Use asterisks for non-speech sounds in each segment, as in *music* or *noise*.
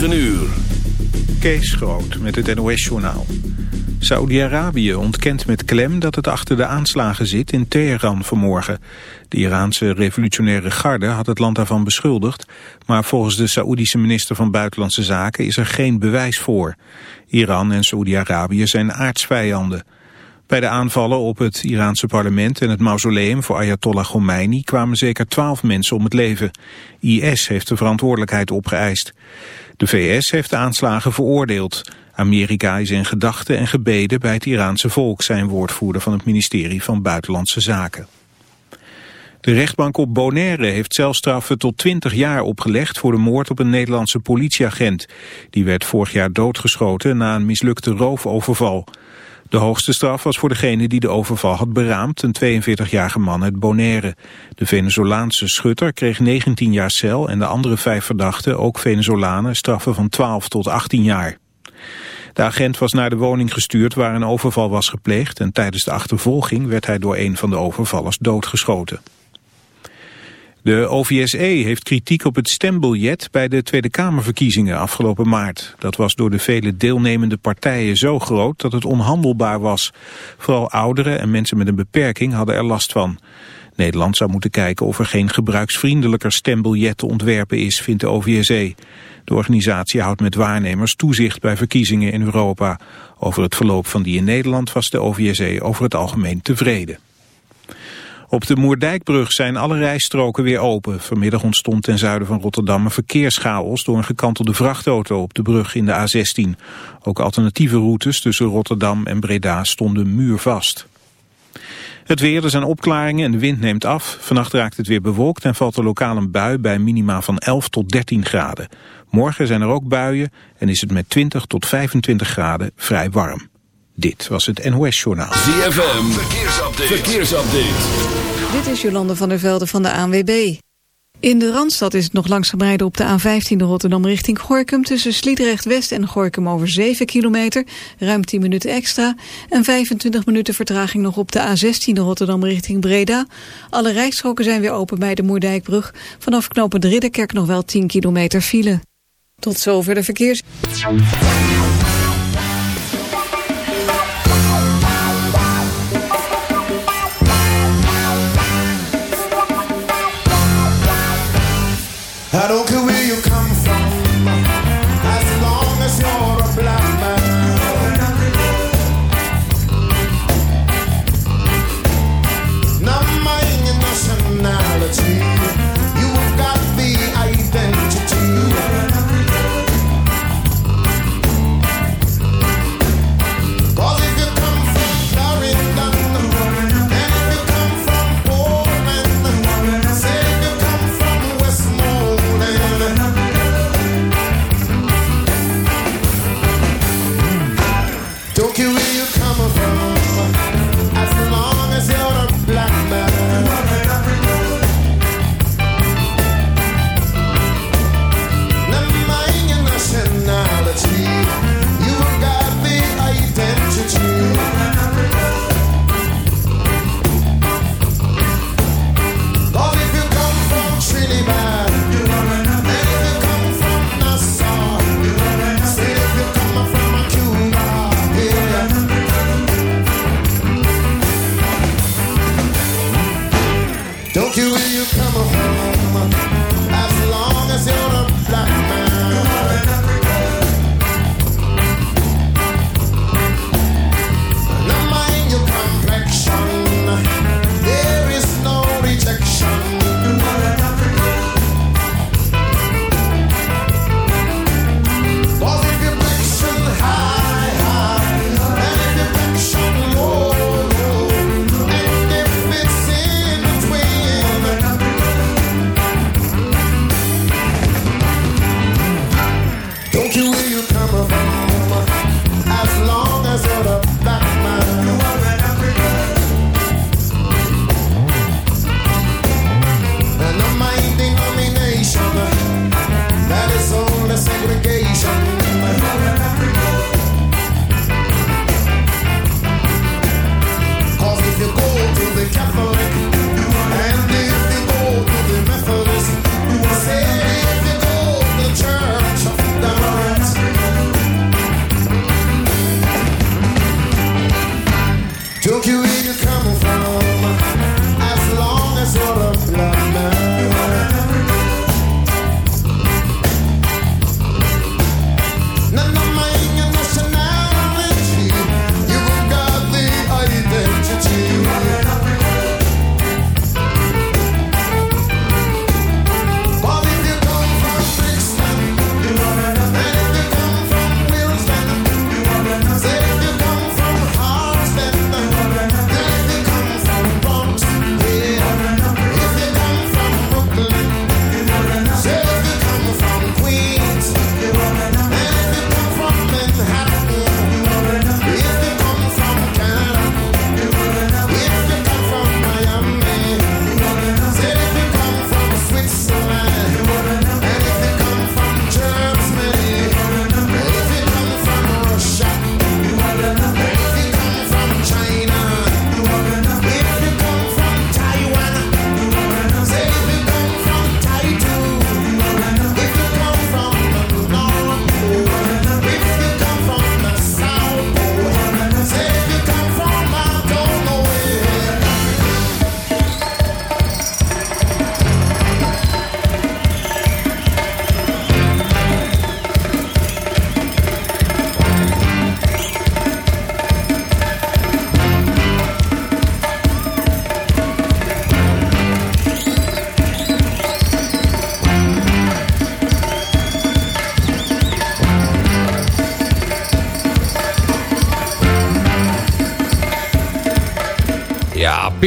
9 uur. Kees Groot met het NOS-journaal. Saudi-Arabië ontkent met klem dat het achter de aanslagen zit in Teheran vanmorgen. De Iraanse revolutionaire garde had het land daarvan beschuldigd... maar volgens de Saoedische minister van Buitenlandse Zaken is er geen bewijs voor. Iran en Saudi-Arabië zijn aardsvijanden. Bij de aanvallen op het Iraanse parlement en het mausoleum voor Ayatollah Khomeini kwamen zeker twaalf mensen om het leven. IS heeft de verantwoordelijkheid opgeëist. De VS heeft de aanslagen veroordeeld. Amerika is in gedachten en gebeden bij het Iraanse volk, zijn woordvoerder van het ministerie van Buitenlandse Zaken. De rechtbank op Bonaire heeft celstraffen tot 20 jaar opgelegd voor de moord op een Nederlandse politieagent. Die werd vorig jaar doodgeschoten na een mislukte roofoverval. De hoogste straf was voor degene die de overval had beraamd, een 42-jarige man uit Bonaire. De Venezolaanse schutter kreeg 19 jaar cel en de andere vijf verdachten, ook Venezolanen, straffen van 12 tot 18 jaar. De agent was naar de woning gestuurd waar een overval was gepleegd en tijdens de achtervolging werd hij door een van de overvallers doodgeschoten. De OVSE heeft kritiek op het stembiljet bij de Tweede Kamerverkiezingen afgelopen maart. Dat was door de vele deelnemende partijen zo groot dat het onhandelbaar was. Vooral ouderen en mensen met een beperking hadden er last van. Nederland zou moeten kijken of er geen gebruiksvriendelijker stembiljet te ontwerpen is, vindt de OVSE. De organisatie houdt met waarnemers toezicht bij verkiezingen in Europa. Over het verloop van die in Nederland was de OVSE over het algemeen tevreden. Op de Moerdijkbrug zijn alle rijstroken weer open. Vanmiddag ontstond ten zuiden van Rotterdam een verkeerschaos door een gekantelde vrachtauto op de brug in de A16. Ook alternatieve routes tussen Rotterdam en Breda stonden muurvast. Het weer, er zijn opklaringen en de wind neemt af. Vannacht raakt het weer bewolkt en valt er lokaal een bui bij minima van 11 tot 13 graden. Morgen zijn er ook buien en is het met 20 tot 25 graden vrij warm. Dit was het NOS Journaal. ZFM, verkeersupdate. verkeersupdate. Dit is Jolande van der Velde van de ANWB. In de Randstad is het nog langs gebreiden op de A15 Rotterdam richting Gorkum... tussen Sliedrecht West en Gorkum over 7 kilometer, ruim 10 minuten extra... en 25 minuten vertraging nog op de A16 Rotterdam richting Breda. Alle rijstroken zijn weer open bij de Moerdijkbrug. Vanaf de Ridderkerk nog wel 10 kilometer file. Tot zover de verkeers... Don't you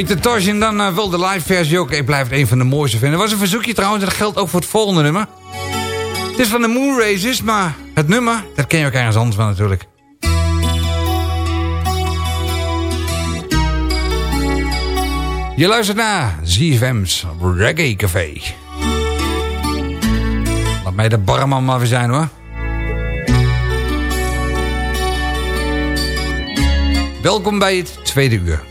Pieter Tosh en dan uh, de live versie ook. Ik blijf het een van de mooiste vinden. Was een verzoekje trouwens, dat geldt ook voor het volgende nummer. Het is van de Moon Races, maar het nummer, dat ken je ook ergens anders van natuurlijk. Je luistert naar ZFM's Reggae Café. Laat mij de barman maar weer zijn hoor. Welkom bij het tweede uur.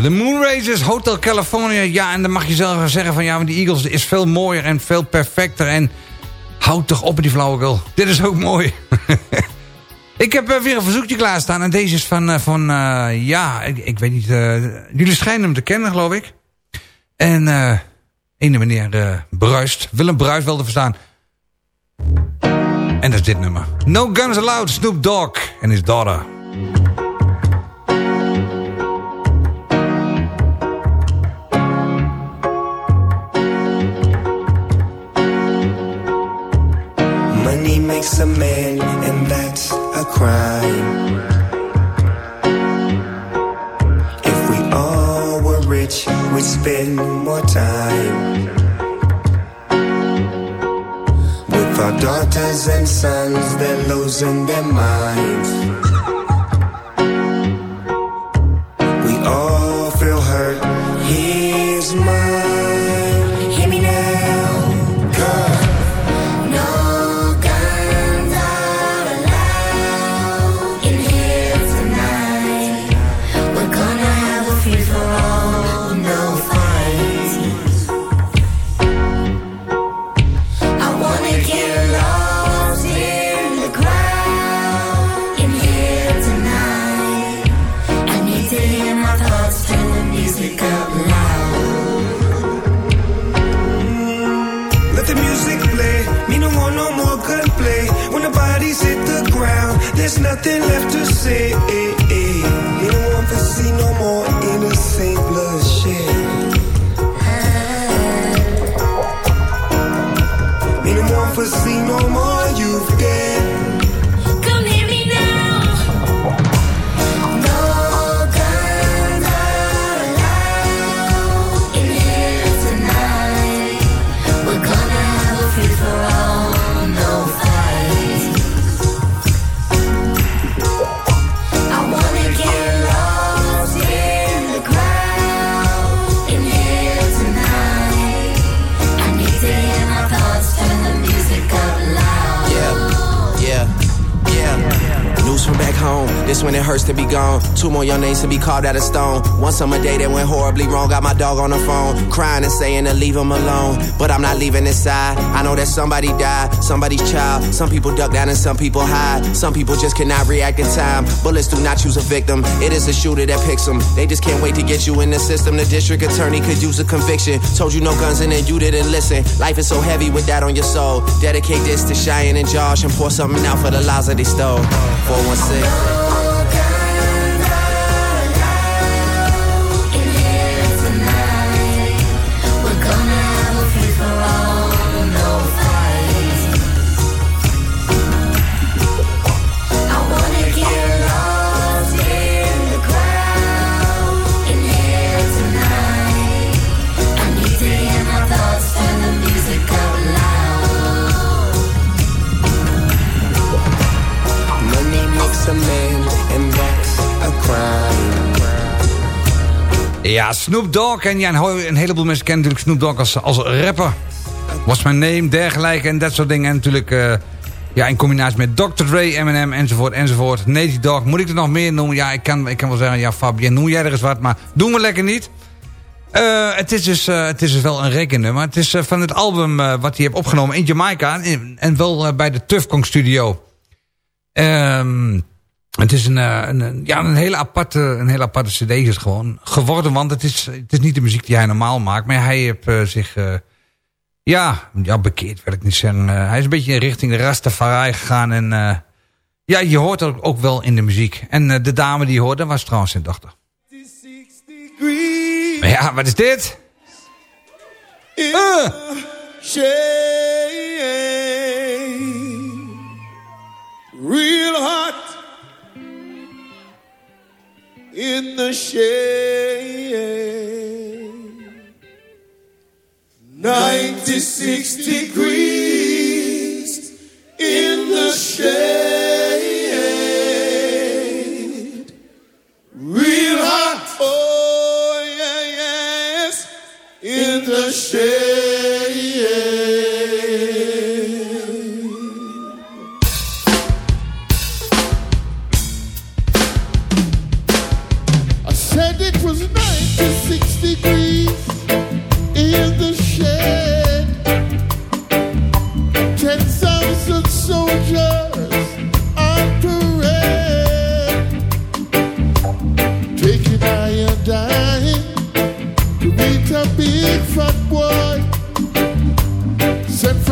Ja, de Moon Races, Hotel California. Ja, en dan mag je zelf zeggen van... ja, maar die Eagles is veel mooier en veel perfecter. En houd toch op met die flauwekul. Dit is ook mooi. *laughs* ik heb uh, weer een verzoekje klaarstaan. En deze is van... Uh, van uh, ja, ik, weet niet... jullie schijnen hem te kennen, geloof ik. En... eh ene meneer Bruist. Willem Bruist wel te verstaan. En dat is dit nummer. No Guns Allowed, Snoop Dogg en his daughter. Makes a man, and that's a crime. If we all were rich, we'd spend more time with our daughters and sons. They're losing their minds. This when it hurts to be gone. Two more young names to be carved out of stone. One summer day that went horribly wrong. Got my dog on the phone, crying and saying to leave him alone. But I'm not leaving this side. I know that somebody died, somebody's child. Some people duck down and some people hide. Some people just cannot react in time. Bullets do not choose a victim. It is the shooter that picks them. They just can't wait to get you in the system. The district attorney could use a conviction. Told you no guns and then you didn't listen. Life is so heavy with that on your soul. Dedicate this to Cheyenne and Josh and pour something out for the lives that they stole. 416. Ja, Snoop Dogg. En ja, een, heleboel mensen kennen natuurlijk Snoop Dogg als, als rapper. What's My Name, dergelijke en dat soort dingen. En natuurlijk eh, ja, in combinatie met Dr. Dre, Eminem enzovoort enzovoort. Nate Dogg, moet ik er nog meer noemen? Ja, ik kan, ik kan wel zeggen, ja Fabien, noem jij er eens wat, maar doen we lekker niet. Eh, het, is dus, eh, het is dus wel een rekennummer. Het is van het album wat hij heeft opgenomen in Jamaica. En, wel bij de Tufkong Studio. Ehm, het is een, eh, een, een- ja, een, hele aparte, een hele aparte cd is gewoon geworden. Want het is, het is niet de muziek die hij normaal maakt. Maar hij heeft eh, zich... eh, ja, ja, bekeerd wil ik niet zeggen. Hij is een beetje richting de Rastafari gegaan. En ja, je hoort dat ook wel in de muziek. En de dame die je hoorde was trouwens zijn dochter. Maar ja, wat is dit? Real hot in the shade. 96 degrees in the shade. Real hot.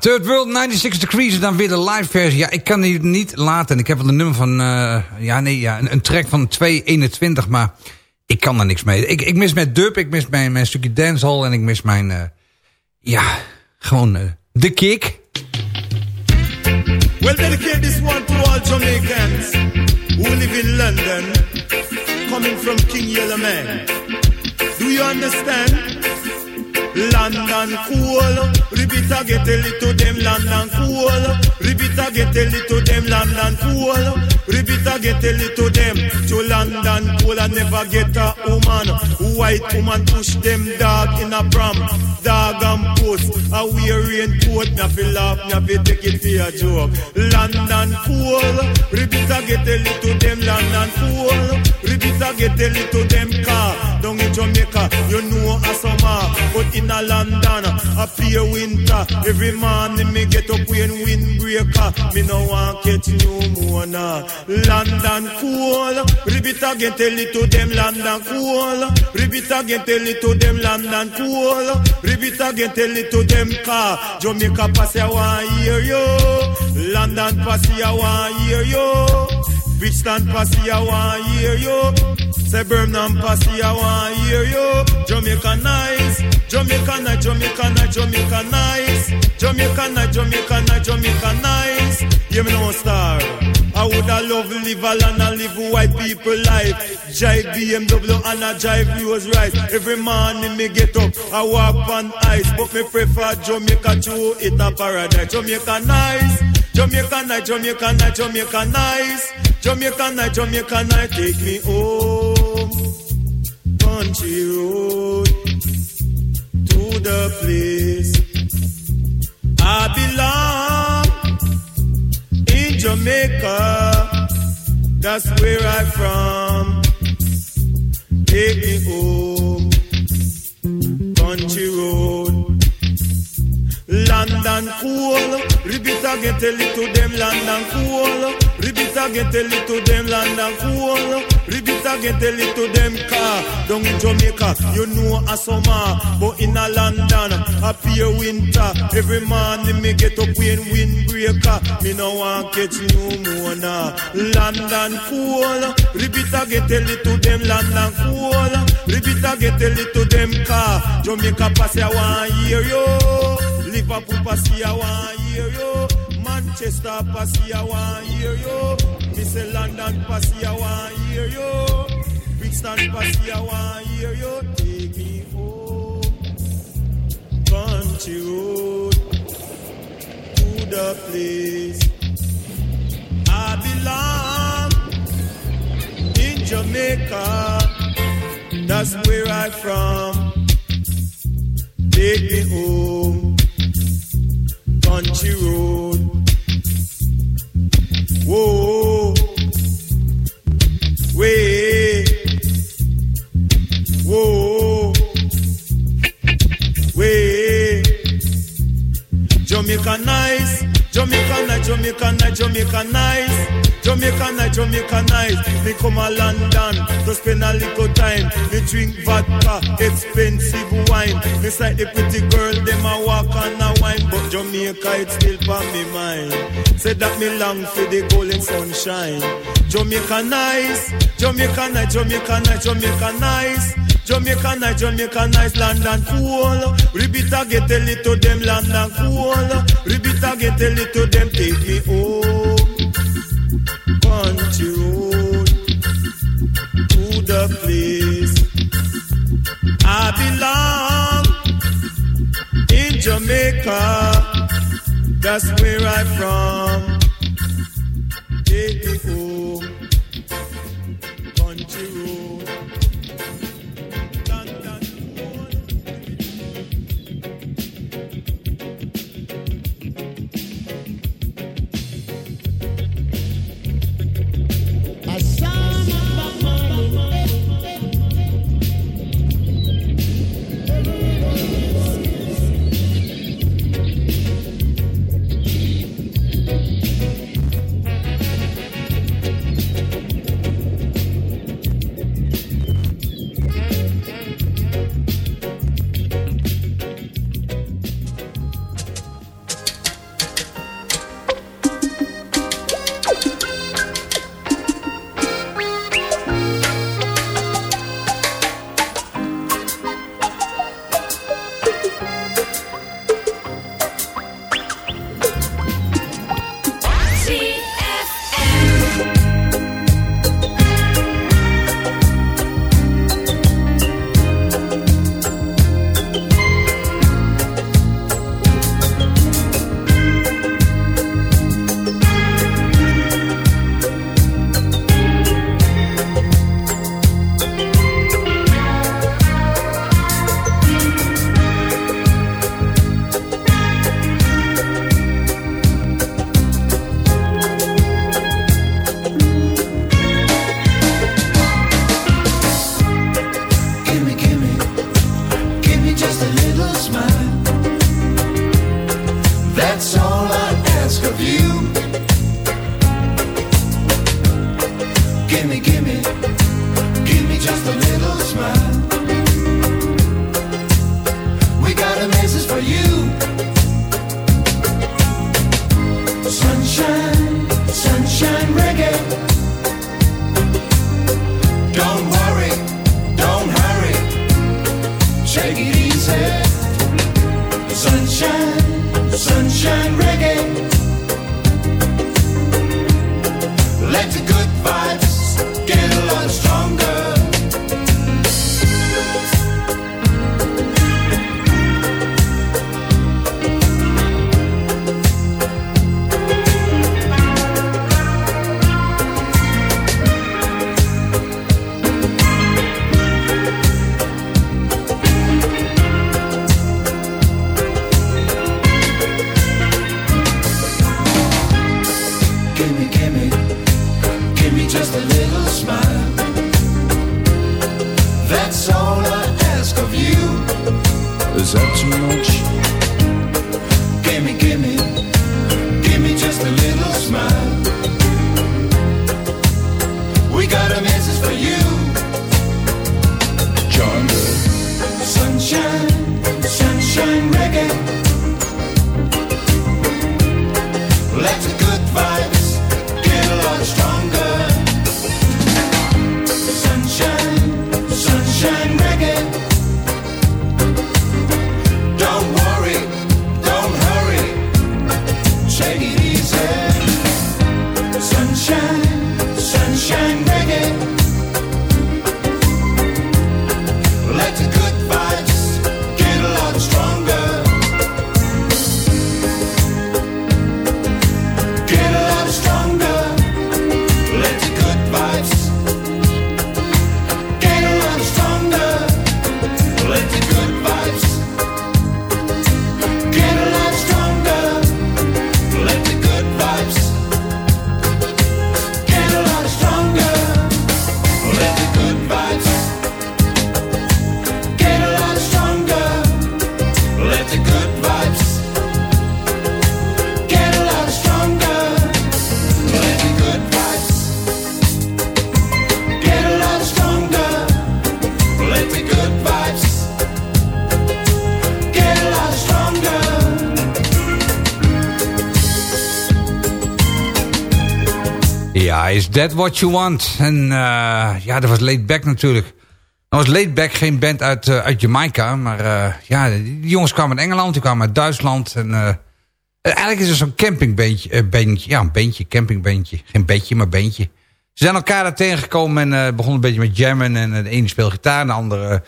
Third World 96 Degrees is dan weer de live versie. Ja, ik kan die niet laten. Ik heb wel een nummer van... eh, ja, nee, ja, een, track van 2.21, maar... ik kan daar niks mee. Ik, ik mis mijn dub, ik mis mijn, mijn stukje dancehall en ik mis mijn... eh, ja, gewoon eh, de kick. Well, dedicate this one to all Jamaicans who live in London, coming from King Yellow Man. Do you understand? London cool, repeat again, tell it to them London cool. Repeat again, tell it to them London cool. Repeat again, tell it to them to London cool. I never get a woman, white woman push them dog in a pram, dog and post. A wear raincoat, na fi laugh, na fi take it for a joke. London cool, repeat again, tell it to them London cool. Repeat again, tell it to them car. Down in Jamaica, you know a summer, but in a London, a pure winter. Every morning me get up when windbreaker. Me no want catch pneumonia. London cool, repeat again, tell it to them London cool. Repeat again, tell it to them London cool. Repeat again, tell it to them car. Jamaica pass I want hear you. London pass I want hear you. Bridgetown Passy, I want hear you. Say Birmingham Passy, I want hear you. Jamaica nice, Jamaica nice, Jamaica nice, Jamaica nice. Jamaica nice, Jamaica nice, Jamaica nice. You me no star. I woulda love live a land and live white people life. Jive BMW and a jive Rolls Royce. Every morning me get up, I walk on ice, but me prefer Jamaica to it a paradise. Jamaica nice. Jamaica night, Jamaica night, Jamaica nice. Jamaica night, Jamaica night, take me home. Country road to the place I belong in Jamaica. That's where I'm from. Take me home. Country road. London cool. Repeat again, tell it to them London cool. Repeat again, tell it to them London cool. Repeat again, tell it to them car. Down in Jamaica, you know a summer, but in a London, a pure winter. Every morning me get up when windbreaker. Me no want catch pneumonia. London cool. Repeat again, tell it to them London cool. Repeat again, tell it to them car. Jamaica pass, I want hear you. Liverpool passy, I want hear you. Manchester passy, I want hear you. Me say London passy, I want hear you. Brixton passy, I want hear you. Take me home, country road to the place I belong in Jamaica. That's where I'm from. Take me home country road. Whoa, whoa. Jamaica nice, Jamaica nice, Jamaica nice, Jamaica nice. Jamaica nice, Jamaica nice. Me come a London to spend a little time. Me drink vodka, expensive wine. Me sight the pretty girl, them a walk and a wine. But Jamaica, it's still for me mind. Say that me long for the golden sunshine. Jamaica nice, Jamaica nice, Jamaica nice, Jamaica nice. Jamaica nice, Jamaica nice, London cool. Again, tell it to them, London cool. Again, tell it to them, take me home. Country road to the place I belong in Jamaica. That's where I'm from. Take me home, Ja, is that what you want? En eh, ja, dat was Laid Back natuurlijk. Dat was Laid Back geen band uit, eh, uit Jamaica. Maar eh, ja, die jongens kwamen uit Engeland, die kwamen uit Duitsland. En, eigenlijk is het zo'n campingbeentje. eh, beentje, ja, een beentje, campingbeentje. Geen beetje, maar beentje. Ze zijn elkaar daar tegengekomen en begonnen een beetje met jammen. En de ene speelde gitaar, de andere...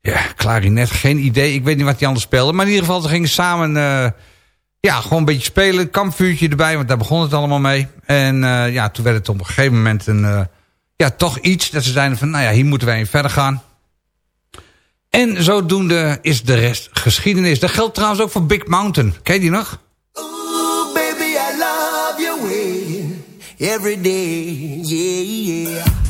ja, klarinet, geen idee. Ik weet niet wat die ander speelde. Maar in ieder geval, ze gingen samen... ja, gewoon een beetje spelen. Kampvuurtje erbij, want daar begon het allemaal mee. En eh, ja, toen werd het op een gegeven moment een... eh, ja, toch iets dat ze zeiden van... Nou ja, hier moeten wij in verder gaan. En zodoende is de rest geschiedenis. Dat geldt trouwens ook voor Big Mountain. Ken je die nog? Ooh, baby, I love way every day, yeah, yeah.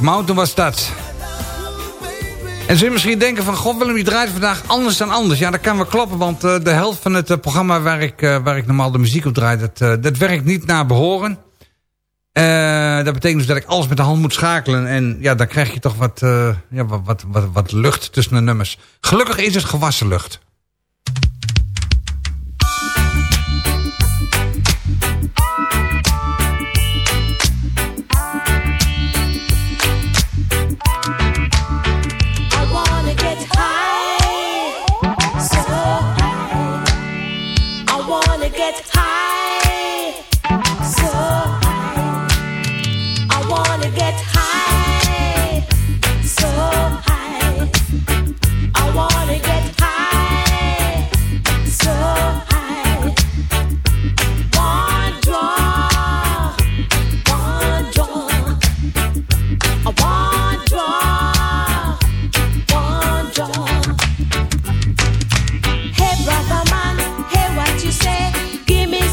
Mountain was dat. En zul je misschien denken van... God Willem, die draait vandaag anders dan anders. Ja, dat kan wel kloppen, want eh, de helft van het eh, programma... Waar ik, eh, waar ik normaal de muziek op draai... dat, dat werkt niet naar behoren. Eh, dat betekent dus dat ik alles met de hand moet schakelen. En ja, dan krijg je toch wat, ja, wat, wat, wat lucht tussen de nummers. Gelukkig is het gewassen lucht. Say? Give me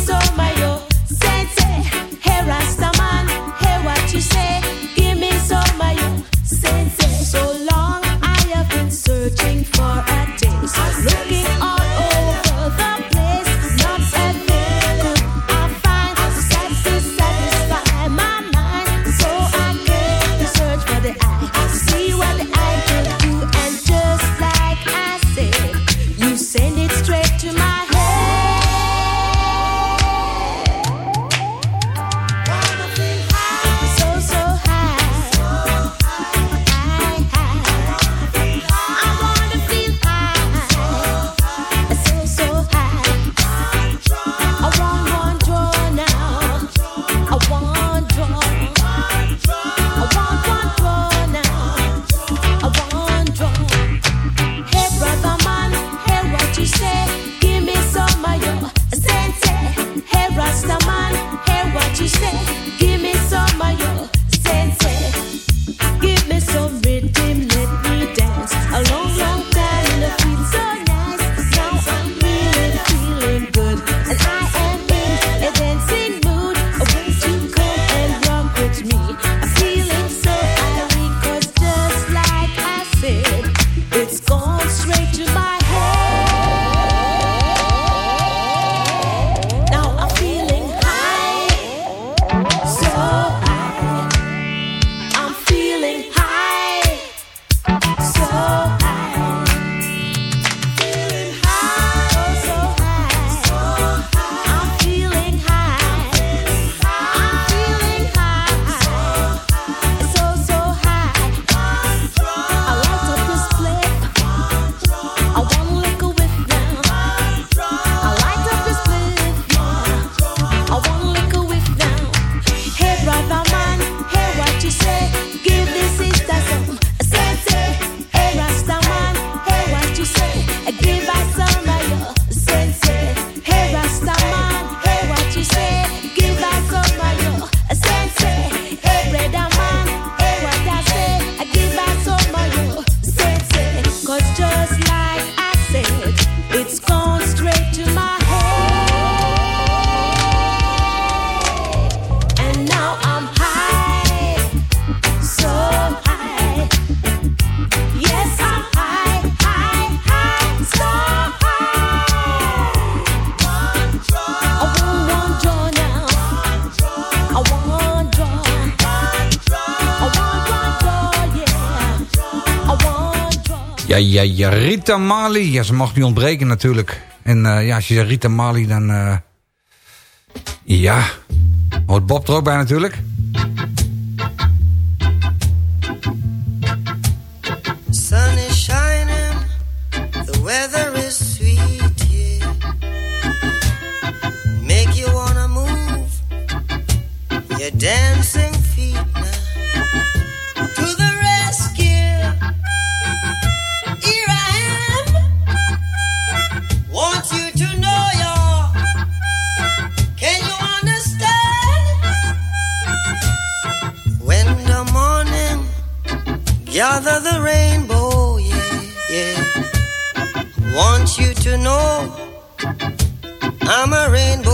Ja, Rita Mali. Ja, ze mag niet ontbreken natuurlijk. En eh, ja, als je Rita Mali, dan... Eh, ja, hoort Bob er ook bij natuurlijk. I'm a rainbow.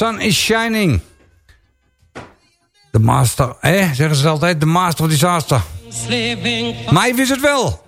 Sun is Shining. De master, hè, zeggen ze altijd, de master of disaster. Mij het wel.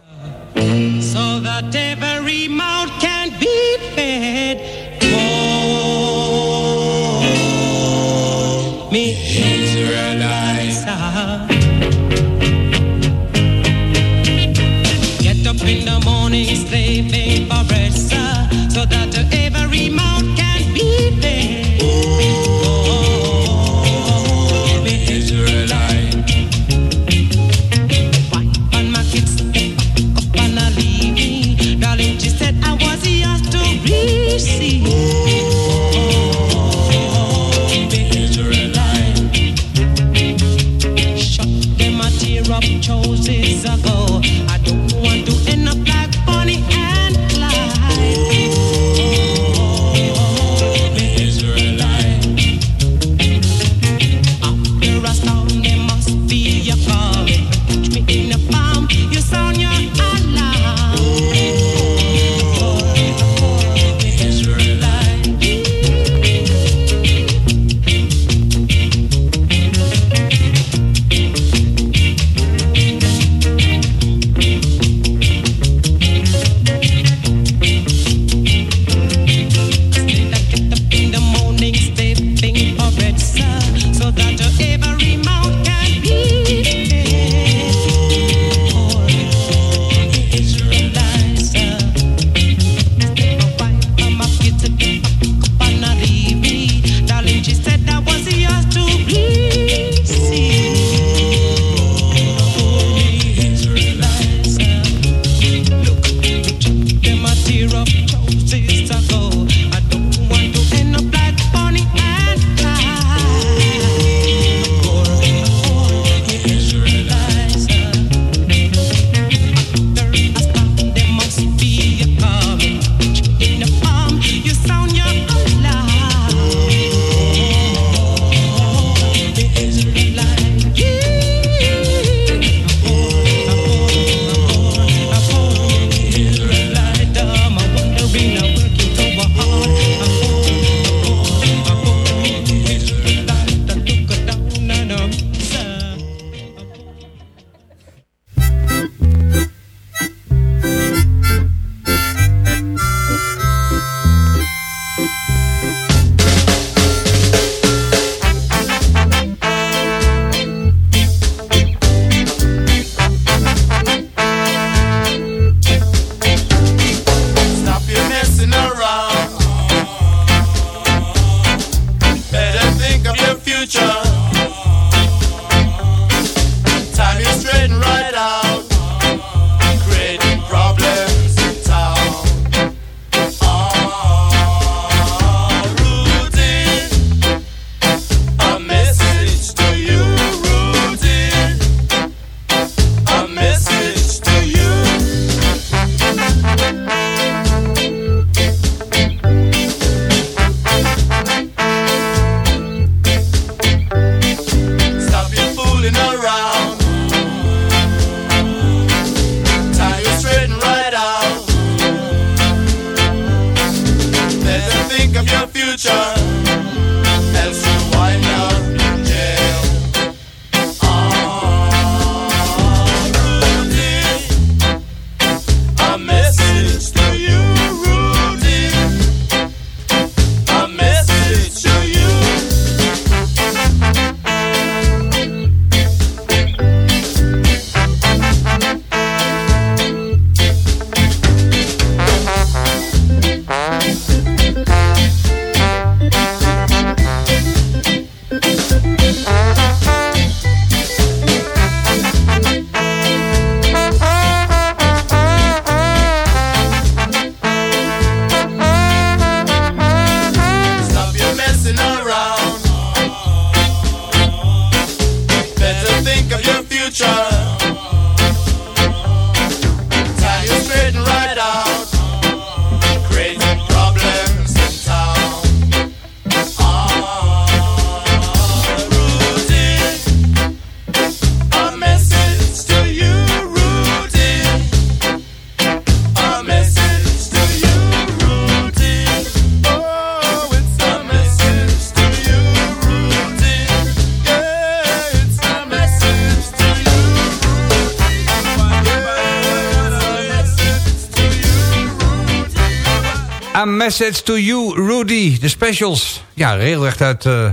Message to You, Rudy. De specials. Ja, regelrecht uit eh,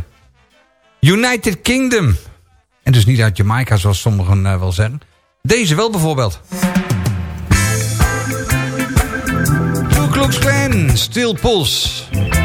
United Kingdom. En dus niet uit Jamaica, zoals sommigen eh, wel zeggen. Deze wel bijvoorbeeld. Ku Klux Klan, Steel Pulse.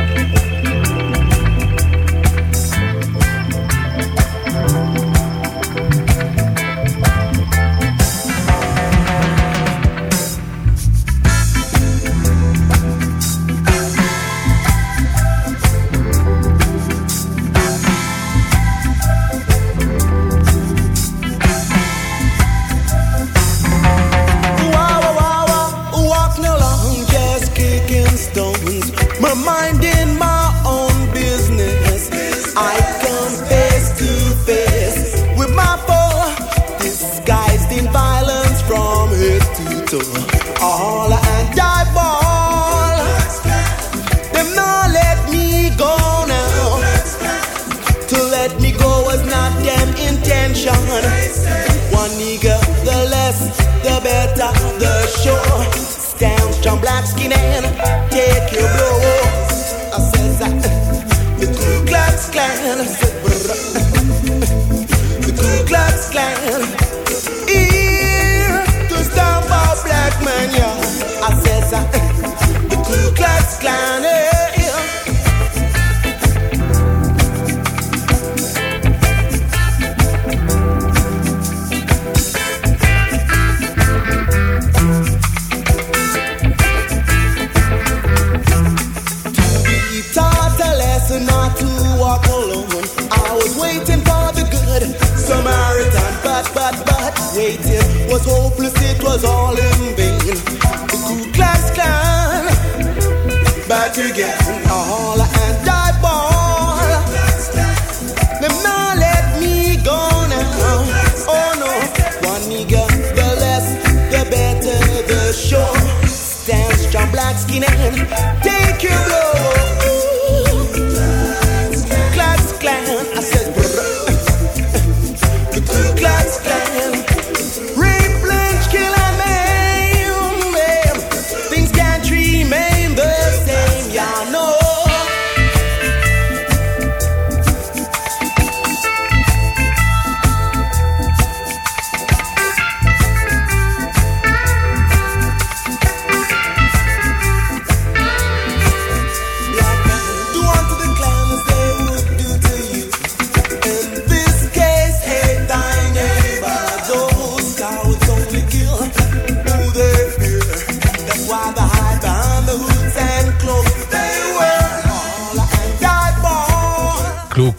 Intention. One nigga, the less, the better, the show. Stand strong, black skin and take your blow. I says that the Ku Klux Klan. The Ku Klux Klan. Here to stop our black man, yeah. I says that the Ku Klux Klan. Was hopeless, it was all in vain. The Ku Klux Klan, back again, all and die ball. Them not let me go now. Oh no, one nigga, the less, the better the show. Stand strong, black skin and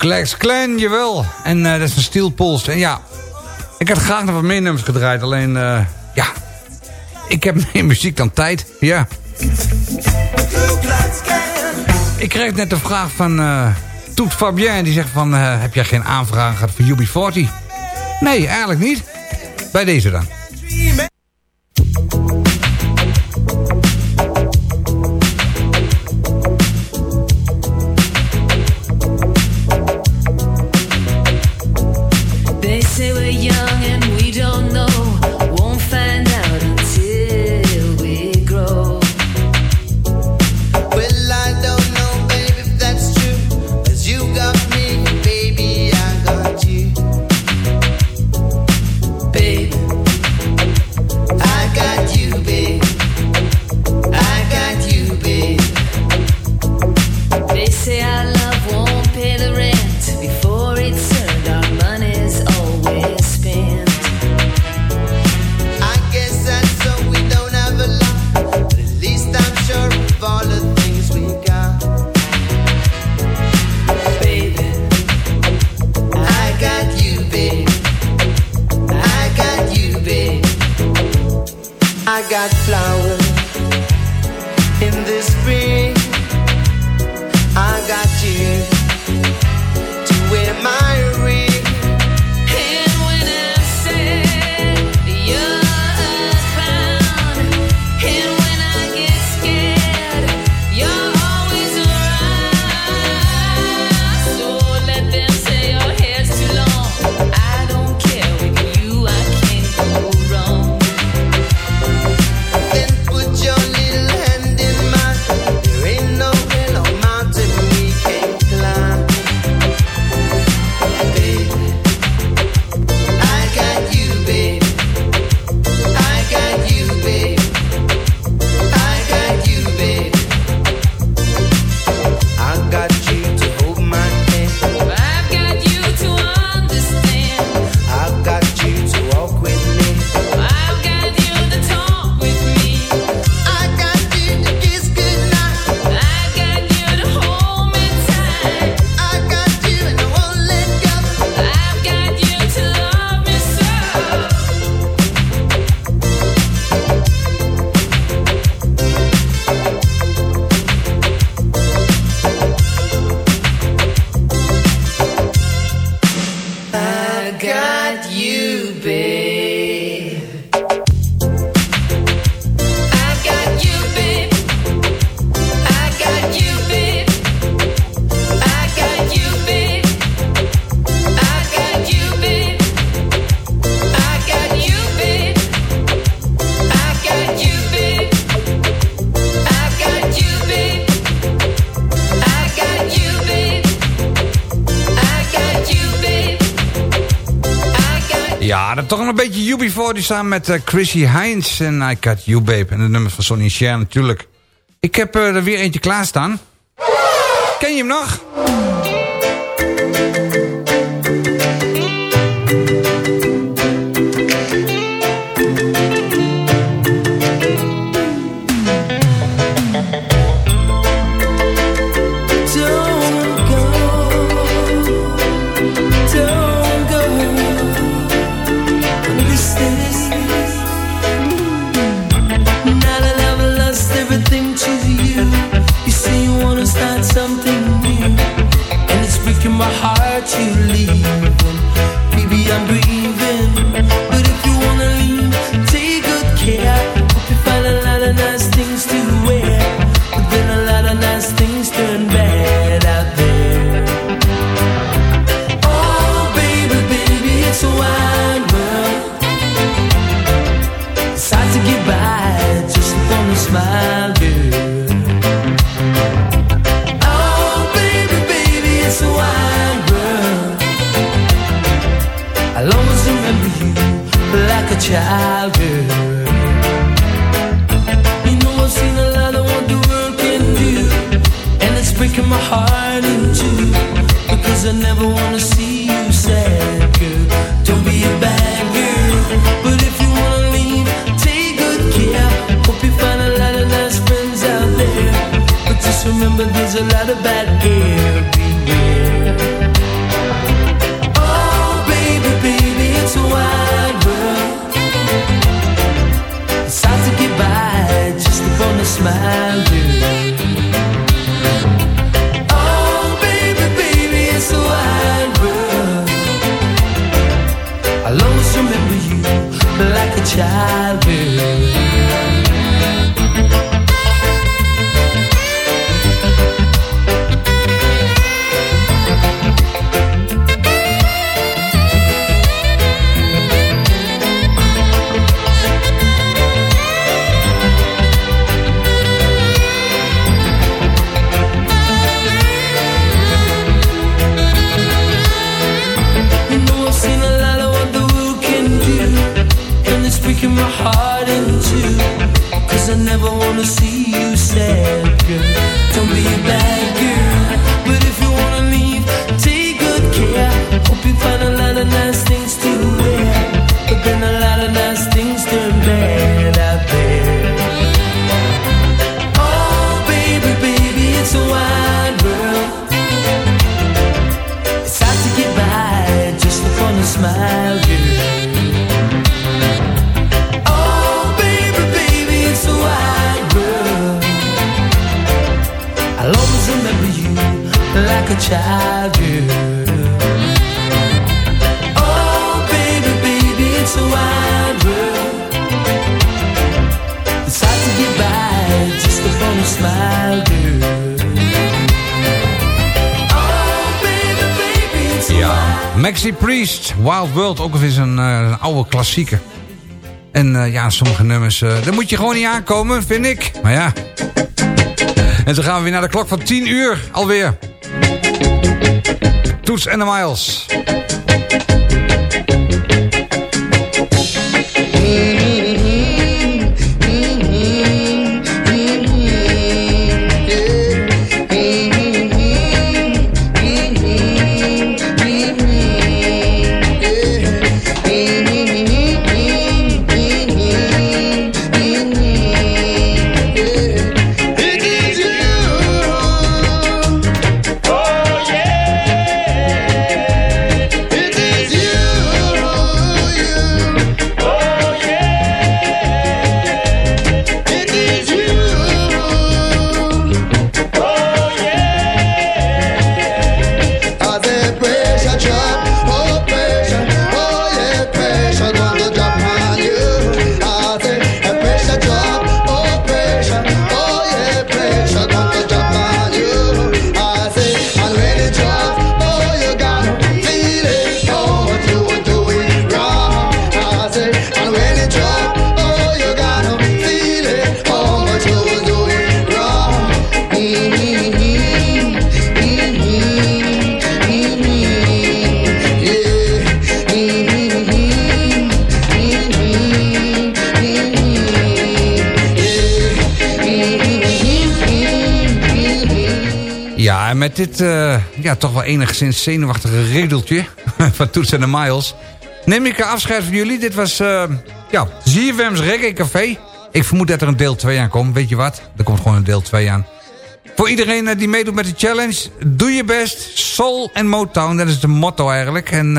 Klux Klan, jawel. En eh, dat is een Steel Pulse. En ja, ik had graag nog wat meer nummers gedraaid. Alleen, eh, ja, ik heb *laughs* meer muziek dan tijd. Ja. Ik kreeg net de vraag van eh Toet Fabien. Die zegt van, heb jij geen aanvraag gehad voor UB40? Nee, eigenlijk niet. Bij deze dan. die samen met eh, Chrissy Heinz en I Cut You Babe. En de nummer van Sonny Cher natuurlijk. Ik heb eh, er weer eentje klaarstaan. Ken je hem nog? En eh, ja, sommige nummers, uh, daar moet je gewoon niet aankomen, vind ik. Maar ja. En zo gaan we weer naar de klok van 10 uur alweer. Toets en de Miles. Dit eh, ja, toch wel enigszins zenuwachtige regeltje *laughs* van Toets en de Miles... neem ik afscheid van jullie. Dit was eh ja, ZFM's Reggae Café. Ik vermoed dat er een deel 2 aan komt. Weet je wat? Er komt gewoon een deel 2 aan. Voor iedereen eh, die meedoet met de challenge, doe je best. Soul en Motown, dat is de motto eigenlijk. En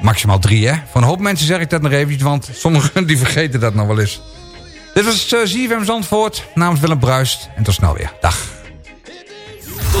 maximaal drie, hè. Voor een hoop mensen zeg ik dat nog eventjes, want sommigen *laughs* die vergeten dat nog wel eens. Dit was uh, ZFM namens Willem Bruist. En tot snel weer. Dag.